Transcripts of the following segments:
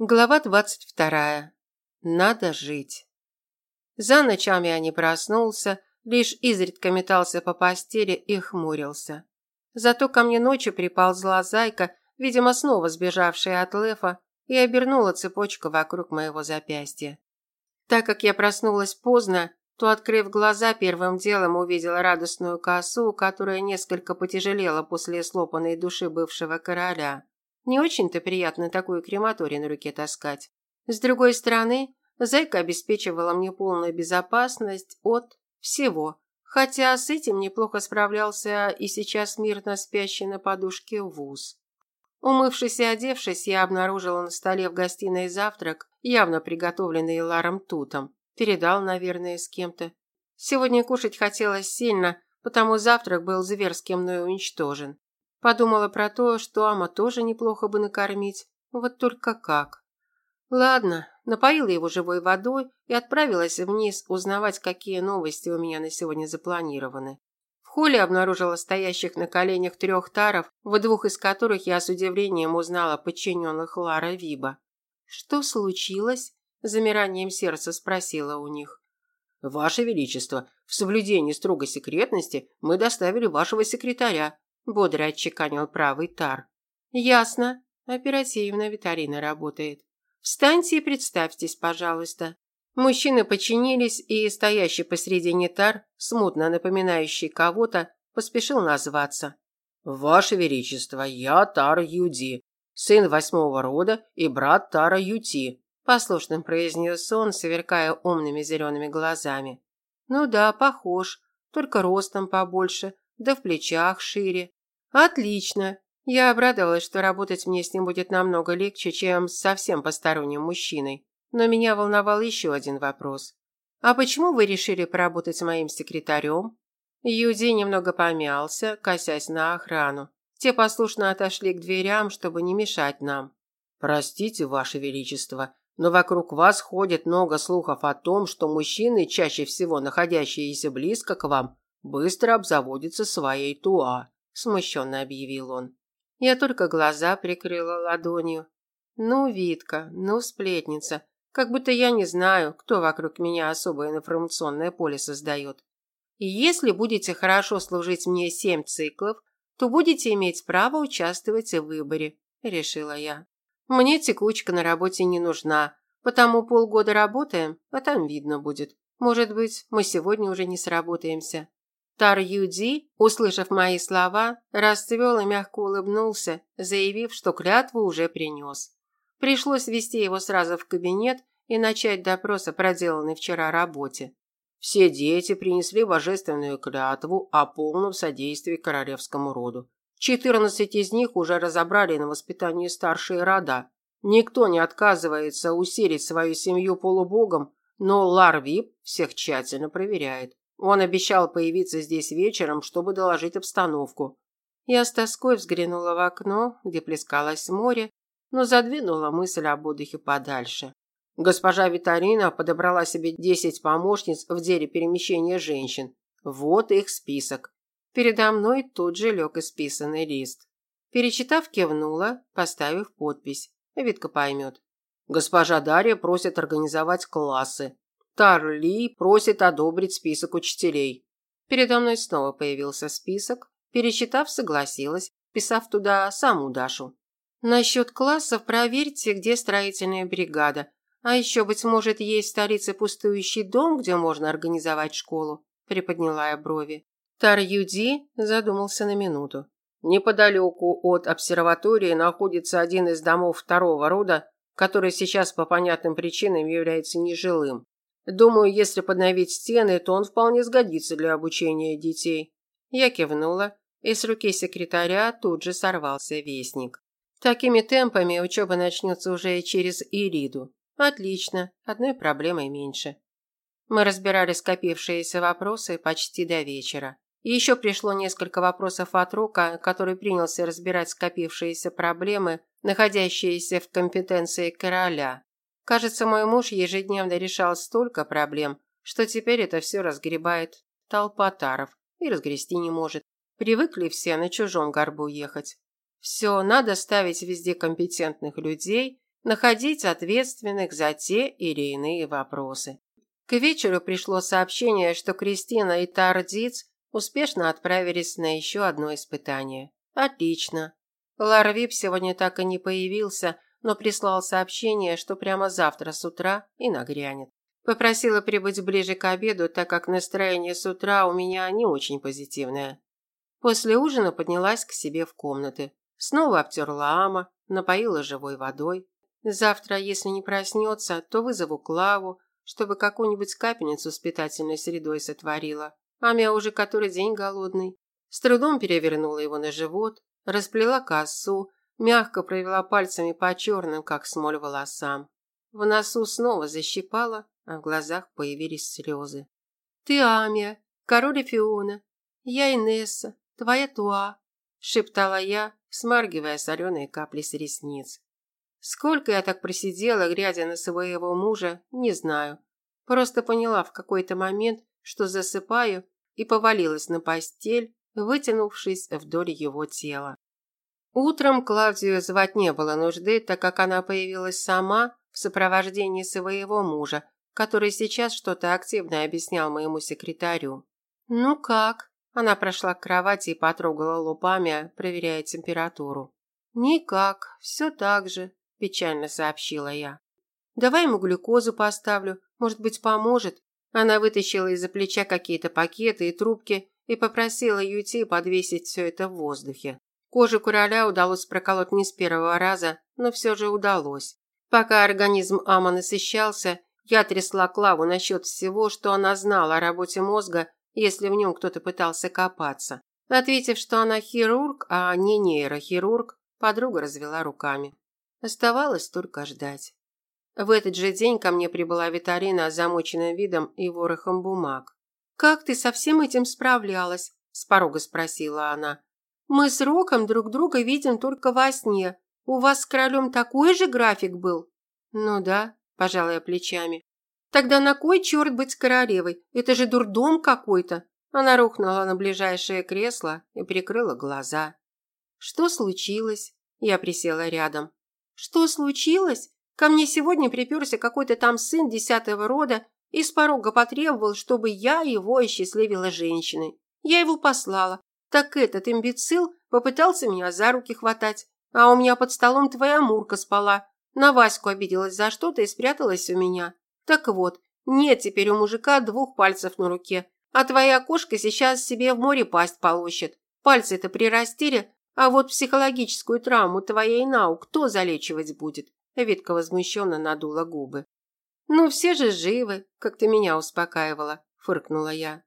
Глава двадцать вторая. Надо жить. За ночами я не проснулся, лишь изредка метался по постели и хмурился. Зато ко мне ночью приползла зайка, видимо, снова сбежавшая от Лефа, и обернула цепочку вокруг моего запястья. Так как я проснулась поздно, то, открыв глаза, первым делом увидела радостную косу, которая несколько потяжелела после слопанной души бывшего короля. Не очень-то приятно такую крематорий на руке таскать. С другой стороны, зайка обеспечивала мне полную безопасность от всего, хотя с этим неплохо справлялся и сейчас мирно спящий на подушке вуз. Умывшись и одевшись, я обнаружила на столе в гостиной завтрак, явно приготовленный Ларом Тутом. Передал, наверное, с кем-то. Сегодня кушать хотелось сильно, потому завтрак был зверски мной уничтожен. Подумала про то, что Ама тоже неплохо бы накормить. Вот только как. Ладно, напоила его живой водой и отправилась вниз узнавать, какие новости у меня на сегодня запланированы. В холле обнаружила стоящих на коленях трех таров, в двух из которых я с удивлением узнала подчиненных Лара Виба. «Что случилось?» – замиранием сердца спросила у них. «Ваше Величество, в соблюдении строгой секретности мы доставили вашего секретаря бодро отчеканил правый тар. Ясно. Оперативно Виталина работает. Встаньте и представьтесь, пожалуйста. Мужчины подчинились, и стоящий посредине тар, смутно напоминающий кого-то, поспешил назваться. Ваше величество, я Тар Юди, сын восьмого рода и брат Тара Юти, послушно произнес он, сверкая умными зелеными глазами. Ну да, похож, только ростом побольше, да в плечах шире. Отлично. Я обрадовалась, что работать мне с ним будет намного легче, чем с совсем посторонним мужчиной. Но меня волновал еще один вопрос. А почему вы решили поработать с моим секретарем? Юди немного помялся, косясь на охрану. Те послушно отошли к дверям, чтобы не мешать нам. Простите, ваше величество, но вокруг вас ходит много слухов о том, что мужчины, чаще всего находящиеся близко к вам, быстро обзаводятся своей туа смущенно объявил он. Я только глаза прикрыла ладонью. Ну, Витка, ну, сплетница. Как будто я не знаю, кто вокруг меня особое информационное поле создает. И если будете хорошо служить мне семь циклов, то будете иметь право участвовать в выборе, решила я. Мне текучка на работе не нужна, потому полгода работаем, а там видно будет. Может быть, мы сегодня уже не сработаемся. Тар Юди, услышав мои слова, расцвел и мягко улыбнулся, заявив, что клятву уже принес. Пришлось вести его сразу в кабинет и начать допрос о проделанной вчера работе. Все дети принесли божественную клятву о полном содействии королевскому роду. Четырнадцать из них уже разобрали на воспитании старшие рода. Никто не отказывается усилить свою семью полубогом, но Ларвип всех тщательно проверяет. Он обещал появиться здесь вечером, чтобы доложить обстановку. Я с тоской взглянула в окно, где плескалось море, но задвинула мысль об отдыхе подальше. Госпожа Витарина подобрала себе десять помощниц в деле перемещения женщин. Вот их список. Передо мной тут же лег исписанный лист. Перечитав, кивнула, поставив подпись. Витка поймет. Госпожа Дарья просит организовать классы. Тарли просит одобрить список учителей. Передо мной снова появился список. Пересчитав, согласилась, писав туда саму Дашу. Насчет классов проверьте, где строительная бригада. А еще, быть может, есть в столице пустующий дом, где можно организовать школу, приподняла я брови. Тар Юди задумался на минуту. Неподалеку от обсерватории находится один из домов второго рода, который сейчас по понятным причинам является нежилым. Думаю, если подновить стены, то он вполне сгодится для обучения детей. Я кивнула, и с руки секретаря тут же сорвался вестник. Такими темпами учеба начнется уже через Ириду. Отлично, одной проблемой меньше. Мы разбирали скопившиеся вопросы почти до вечера. И еще пришло несколько вопросов от Рука, который принялся разбирать скопившиеся проблемы, находящиеся в компетенции короля. Кажется, мой муж ежедневно решал столько проблем, что теперь это все разгребает толпа таров и разгрести не может. Привыкли все на чужом горбу ехать. Все, надо ставить везде компетентных людей находить ответственных за те или иные вопросы. К вечеру пришло сообщение, что Кристина и Тардиц успешно отправились на еще одно испытание. Отлично. Ларвип сегодня так и не появился, но прислал сообщение, что прямо завтра с утра и нагрянет. Попросила прибыть ближе к обеду, так как настроение с утра у меня не очень позитивное. После ужина поднялась к себе в комнаты. Снова обтерла Ама, напоила живой водой. Завтра, если не проснется, то вызову Клаву, чтобы какую-нибудь капельницу с питательной средой сотворила. Амя уже который день голодный. С трудом перевернула его на живот, расплела косу, мягко провела пальцами по черным, как смоль, волосам. В носу снова защипала, а в глазах появились слезы. «Ты Амия, король Фиона, я Инесса, твоя Туа», – шептала я, смаргивая соленые капли с ресниц. Сколько я так просидела, глядя на своего мужа, не знаю. Просто поняла в какой-то момент, что засыпаю, и повалилась на постель, вытянувшись вдоль его тела. Утром Клавдию звать не было нужды, так как она появилась сама в сопровождении своего мужа, который сейчас что-то активно объяснял моему секретарю. «Ну как?» Она прошла к кровати и потрогала лупами, проверяя температуру. «Никак, все так же», – печально сообщила я. «Давай ему глюкозу поставлю, может быть, поможет?» Она вытащила из-за плеча какие-то пакеты и трубки и попросила Юти подвесить все это в воздухе. Кожу короля удалось проколоть не с первого раза, но все же удалось. Пока организм Ама насыщался, я трясла Клаву насчет всего, что она знала о работе мозга, если в нем кто-то пытался копаться. Ответив, что она хирург, а не нейрохирург, подруга развела руками. Оставалось только ждать. В этот же день ко мне прибыла Витарина с замоченным видом и ворохом бумаг. «Как ты со всем этим справлялась?» – с порога спросила она. «Мы с Роком друг друга видим только во сне. У вас с королем такой же график был?» «Ну да», – пожалая плечами. «Тогда на кой черт быть королевой? Это же дурдом какой-то!» Она рухнула на ближайшее кресло и прикрыла глаза. «Что случилось?» Я присела рядом. «Что случилось? Ко мне сегодня приперся какой-то там сын десятого рода и с порога потребовал, чтобы я его осчастливила женщиной. Я его послала. Так этот имбецил попытался меня за руки хватать. А у меня под столом твоя Мурка спала. На Ваську обиделась за что-то и спряталась у меня. Так вот, нет теперь у мужика двух пальцев на руке. А твоя кошка сейчас себе в море пасть полощет. Пальцы-то прирастили, а вот психологическую травму твоей Нау кто залечивать будет? Витка возмущенно надула губы. «Ну, все же живы, как ты меня успокаивала», – фыркнула я.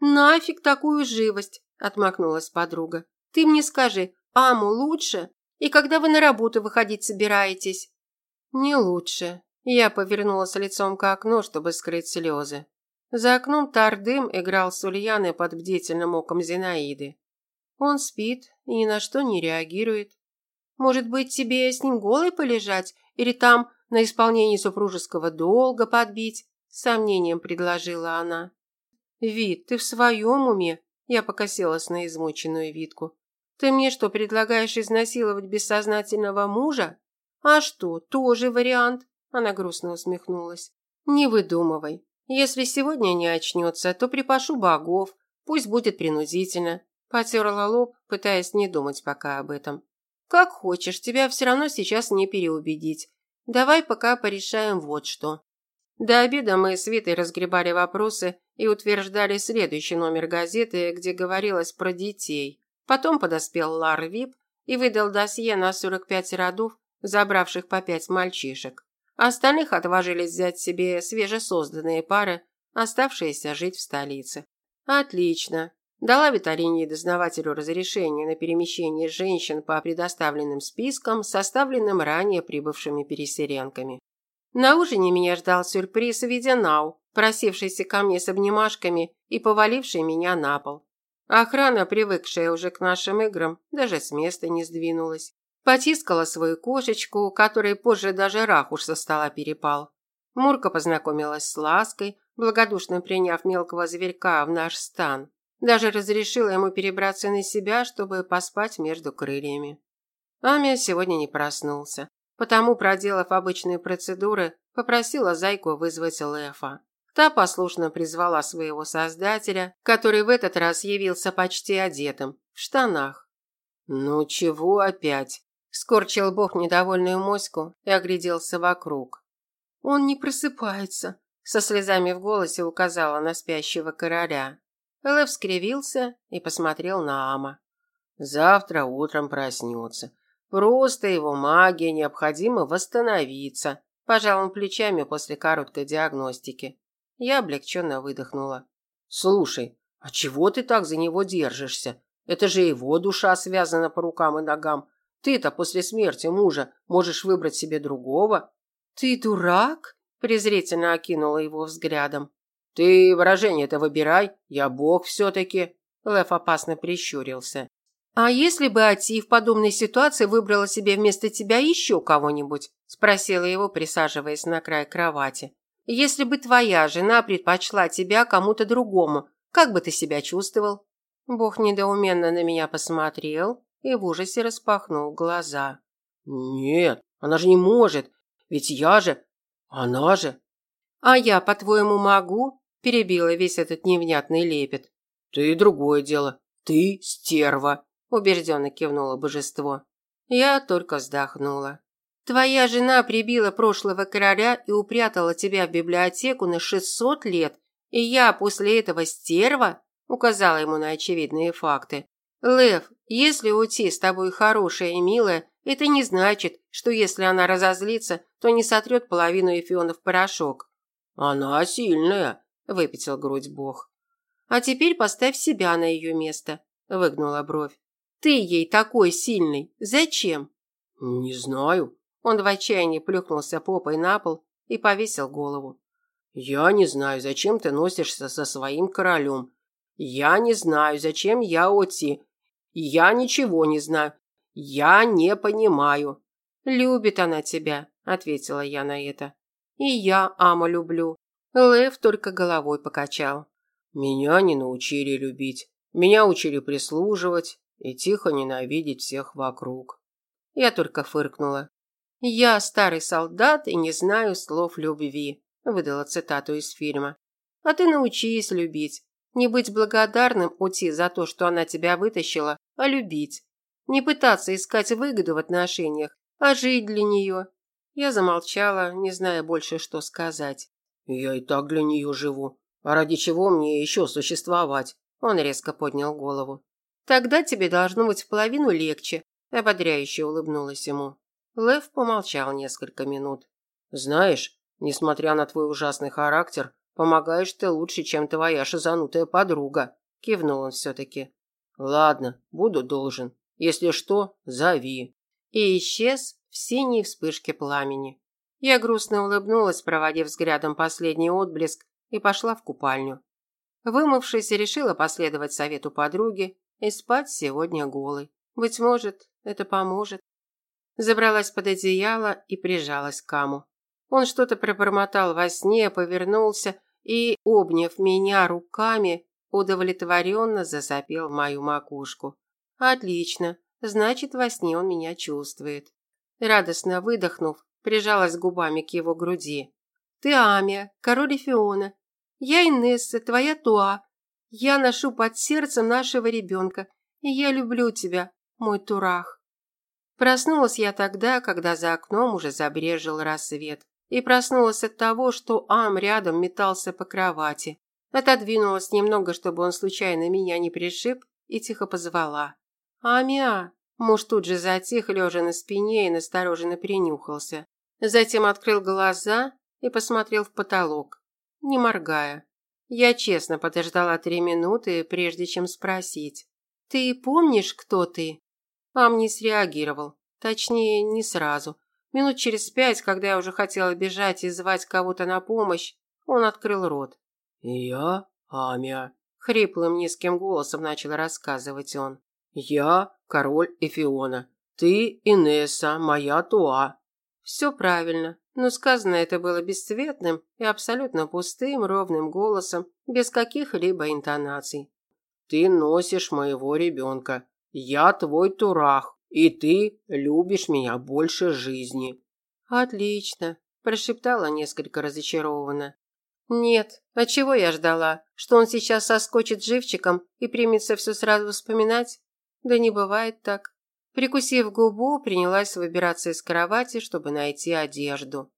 «Нафиг такую живость», – отмахнулась подруга. «Ты мне скажи, Аму лучше? И когда вы на работу выходить собираетесь?» «Не лучше». Я повернулась лицом к окну, чтобы скрыть слезы. За окном Тардым играл с Ульяной под бдительным оком Зинаиды. Он спит и ни на что не реагирует. Может быть, тебе с ним голой полежать или там на исполнении супружеского долга подбить?» С сомнением предложила она. «Вид, ты в своем уме?» Я покосилась на измученную Витку. «Ты мне что, предлагаешь изнасиловать бессознательного мужа?» «А что, тоже вариант?» Она грустно усмехнулась. «Не выдумывай. Если сегодня не очнется, то припашу богов. Пусть будет принудительно». Потерла лоб, пытаясь не думать пока об этом. Как хочешь, тебя все равно сейчас не переубедить. Давай пока порешаем вот что. До обеда мы с Витой разгребали вопросы и утверждали следующий номер газеты, где говорилось про детей. Потом подоспел Лар Вип и выдал досье на 45 родов, забравших по пять мальчишек. Остальных отважились взять себе свежесозданные пары, оставшиеся жить в столице. Отлично. Дала Виталине и дознавателю разрешение на перемещение женщин по предоставленным спискам, составленным ранее прибывшими переселенками. На ужине меня ждал сюрприз в виде Нау, просившийся ко мне с обнимашками и поваливший меня на пол. Охрана, привыкшая уже к нашим играм, даже с места не сдвинулась. Потискала свою кошечку, которой позже даже рахуш со стола перепал. Мурка познакомилась с Лаской, благодушно приняв мелкого зверька в наш стан. Даже разрешила ему перебраться на себя, чтобы поспать между крыльями. Амия сегодня не проснулся. Потому, проделав обычные процедуры, попросила зайку вызвать Лефа. Та послушно призвала своего создателя, который в этот раз явился почти одетым, в штанах. «Ну чего опять?» – скорчил бог недовольную моську и огляделся вокруг. «Он не просыпается», – со слезами в голосе указала на спящего короля. Лев скривился и посмотрел на Ама. «Завтра утром проснется. Просто его магия необходимо восстановиться», – пожал он плечами после короткой диагностики. Я облегченно выдохнула. «Слушай, а чего ты так за него держишься? Это же его душа связана по рукам и ногам. Ты-то после смерти мужа можешь выбрать себе другого». «Ты дурак?» – презрительно окинула его взглядом. «Ты выражение-то выбирай, я бог все-таки». Лев опасно прищурился. «А если бы Ати в подобной ситуации выбрала себе вместо тебя еще кого-нибудь?» – спросила его, присаживаясь на край кровати. «Если бы твоя жена предпочла тебя кому-то другому, как бы ты себя чувствовал?» Бог недоуменно на меня посмотрел и в ужасе распахнул глаза. «Нет, она же не может, ведь я же, она же». «А я, по-твоему, могу?» – перебила весь этот невнятный лепет. «Ты другое дело, ты стерва», – убежденно кивнуло божество. Я только вздохнула. Твоя жена прибила прошлого короля и упрятала тебя в библиотеку на шестьсот лет, и я после этого стерва?» указала ему на очевидные факты. «Лев, если уйти с тобой хорошая и милая, это не значит, что если она разозлится, то не сотрет половину эфиона в порошок». «Она сильная», – выпятил грудь бог. «А теперь поставь себя на ее место», – выгнула бровь. «Ты ей такой сильный. Зачем?» «Не знаю». Он в отчаянии плюхнулся попой на пол и повесил голову. «Я не знаю, зачем ты носишься со своим королем. Я не знаю, зачем я Оти. Я ничего не знаю. Я не понимаю. Любит она тебя, ответила я на это. И я Ама люблю. Лев только головой покачал. Меня не научили любить. Меня учили прислуживать и тихо ненавидеть всех вокруг. Я только фыркнула. Я старый солдат и не знаю слов любви, выдала цитату из фильма. А ты научись любить. Не быть благодарным Ути за то, что она тебя вытащила, а любить. Не пытаться искать выгоду в отношениях, а жить для нее. Я замолчала, не зная больше, что сказать. «Я и так для нее живу. А ради чего мне еще существовать?» Он резко поднял голову. «Тогда тебе должно быть в половину легче», – ободряюще улыбнулась ему. Лев помолчал несколько минут. «Знаешь, несмотря на твой ужасный характер, Помогаешь ты лучше, чем твоя шизанутая подруга, кивнул он все таки Ладно, буду должен. Если что, зови. И исчез в синей вспышке пламени. Я грустно улыбнулась, проводив взглядом последний отблеск, и пошла в купальню. Вымывшись, решила последовать совету подруги и спать сегодня голой. Быть может, это поможет. Забралась под одеяло и прижалась к Каму. Он что-то пробормотал во сне, повернулся и, обняв меня руками, удовлетворенно засопел мою макушку. Отлично, значит, во сне он меня чувствует. Радостно выдохнув, прижалась губами к его груди. Ты Амия, король Фиона. Я Инесса, твоя Туа. Я ношу под сердцем нашего ребенка, и я люблю тебя, мой Турах. Проснулась я тогда, когда за окном уже забрежил рассвет и проснулась от того, что Ам рядом метался по кровати. Отодвинулась немного, чтобы он случайно меня не пришиб, и тихо позвала. «Амя!» Муж тут же затих, лежа на спине и настороженно принюхался. Затем открыл глаза и посмотрел в потолок, не моргая. Я честно подождала три минуты, прежде чем спросить. «Ты помнишь, кто ты?» Ам не среагировал. Точнее, не сразу. Минут через пять, когда я уже хотела бежать и звать кого-то на помощь, он открыл рот. «Я Амя», – хриплым низким голосом начал рассказывать он. «Я король Эфиона. Ты Инесса, моя Туа». Все правильно, но сказано это было бесцветным и абсолютно пустым, ровным голосом, без каких-либо интонаций. «Ты носишь моего ребенка. Я твой Турах, И ты любишь меня больше жизни. Отлично, прошептала несколько разочарованно. Нет, а чего я ждала? Что он сейчас соскочит живчиком и примется все сразу вспоминать? Да не бывает так. Прикусив губу, принялась выбираться из кровати, чтобы найти одежду.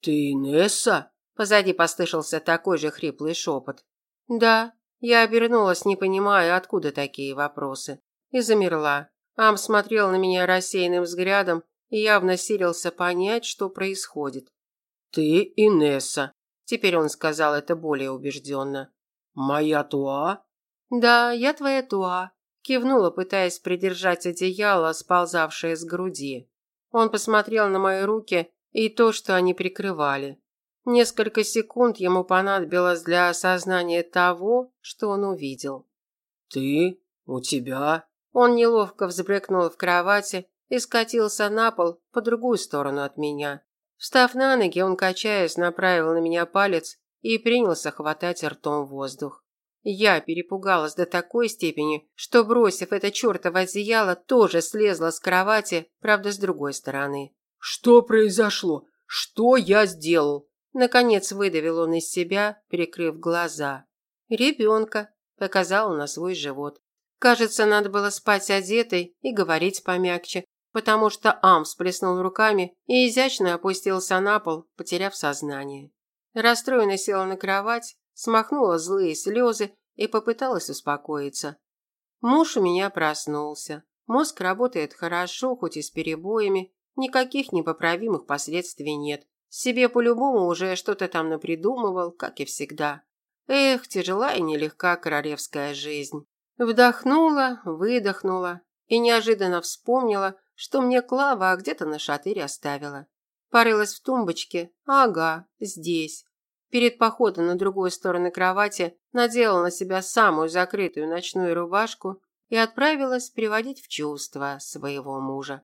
«Ты Инесса?» Позади послышался такой же хриплый шепот. «Да». Я обернулась, не понимая, откуда такие вопросы. И замерла. Ам смотрел на меня рассеянным взглядом и явно силился понять, что происходит. «Ты Инесса», Теперь он сказал это более убежденно. «Моя Туа?» «Да, я твоя Туа», – кивнула, пытаясь придержать одеяло, сползавшее с груди. Он посмотрел на мои руки и то, что они прикрывали. Несколько секунд ему понадобилось для осознания того, что он увидел. «Ты? У тебя?» Он неловко взбрыкнул в кровати и скатился на пол по другую сторону от меня. Встав на ноги, он, качаясь, направил на меня палец и принялся хватать ртом воздух. Я перепугалась до такой степени, что, бросив это чертово одеяло, тоже слезла с кровати, правда, с другой стороны. «Что произошло? Что я сделал?» Наконец выдавил он из себя, прикрыв глаза. «Ребенка», – показал на свой живот. Кажется, надо было спать одетой и говорить помягче, потому что Ам всплеснул руками и изящно опустился на пол, потеряв сознание. Расстроенно села на кровать, смахнула злые слезы и попыталась успокоиться. Муж у меня проснулся. Мозг работает хорошо, хоть и с перебоями, никаких непоправимых последствий нет. Себе по-любому уже что-то там напридумывал, как и всегда. Эх, тяжела и нелегка королевская жизнь. Вдохнула, выдохнула и неожиданно вспомнила, что мне Клава где-то на шатыре оставила. Порылась в тумбочке. Ага, здесь. Перед походом на другую сторону кровати надела на себя самую закрытую ночную рубашку и отправилась приводить в чувство своего мужа.